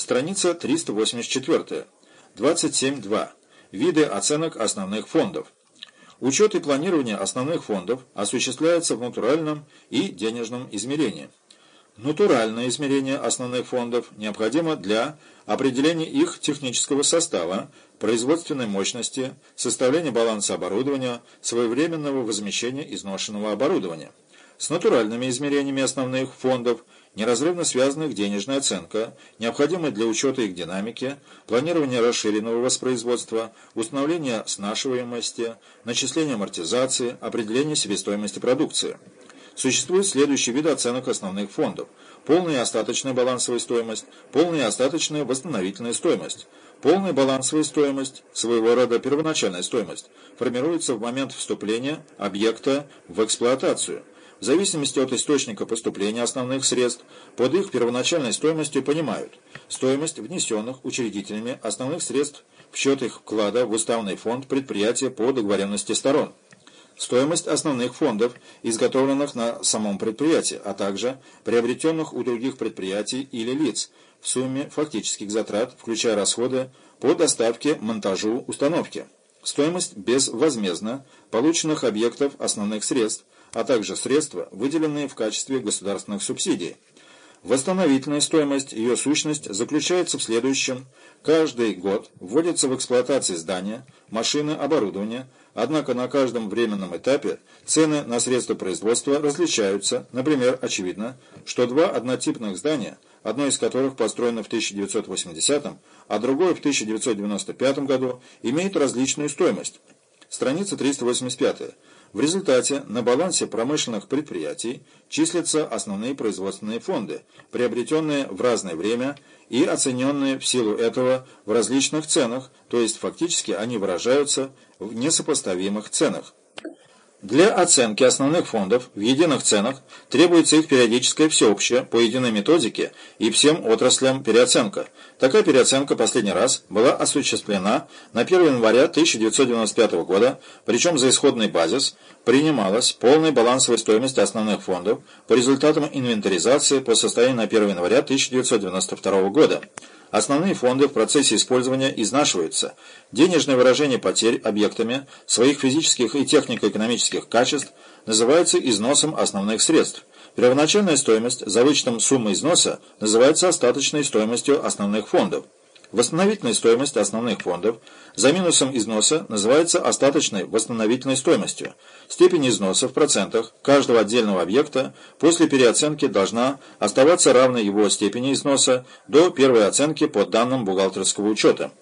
Страница 384. 27.2. Виды оценок основных фондов. Учет и планирование основных фондов осуществляется в натуральном и денежном измерении. Натуральное измерение основных фондов необходимо для определения их технического состава, производственной мощности, составления баланса оборудования, своевременного возмещения изношенного оборудования. С натуральными измерениями основных фондов неразрывно связана их денежная оценка, необходимая для учета их динамики, планирования расширенного воспроизводства, установления снашиваемости, начисления амортизации, определения себестоимости продукции. Существуют следующие виды оценок основных фондов. Полная остаточная балансовая стоимость, полная остаточная восстановительная стоимость. Полная балансовая стоимость, своего рода первоначальная стоимость, формируется в момент вступления объекта в эксплуатацию. В зависимости от источника поступления основных средств, под их первоначальной стоимостью понимают стоимость внесенных учредителями основных средств в счет их вклада в уставный фонд предприятия по договоренности сторон стоимость основных фондов, изготовленных на самом предприятии, а также приобретенных у других предприятий или лиц, в сумме фактических затрат, включая расходы по доставке, монтажу, установке. Стоимость безвозмездно полученных объектов основных средств, а также средства, выделенные в качестве государственных субсидий. Восстановительная стоимость, ее сущность заключается в следующем. Каждый год вводится в эксплуатацию здания, машины, оборудование, однако на каждом временном этапе цены на средства производства различаются. Например, очевидно, что два однотипных здания, одно из которых построено в 1980, а другое в 1995 году, имеют различную стоимость. Страница 385. В результате на балансе промышленных предприятий числятся основные производственные фонды, приобретенные в разное время и оцененные в силу этого в различных ценах, то есть фактически они выражаются в несопоставимых ценах. Для оценки основных фондов в единых ценах требуется их периодическая всеобщая по единой методике и всем отраслям переоценка. Такая переоценка последний раз была осуществлена на 1 января 1995 года, причем за исходный базис принималась полная балансовая стоимость основных фондов по результатам инвентаризации по состоянию на 1 января 1992 года. Основные фонды в процессе использования изнашиваются. Денежное выражение потерь объектами своих физических и технико-экономических качеств называется износом основных средств. Первоначальная стоимость за вычетом суммы износа называется остаточной стоимостью основных фондов. Восстановительная стоимость основных фондов за минусом износа называется остаточной восстановительной стоимостью. Степень износа в процентах каждого отдельного объекта после переоценки должна оставаться равной его степени износа до первой оценки по данным бухгалтерского учета.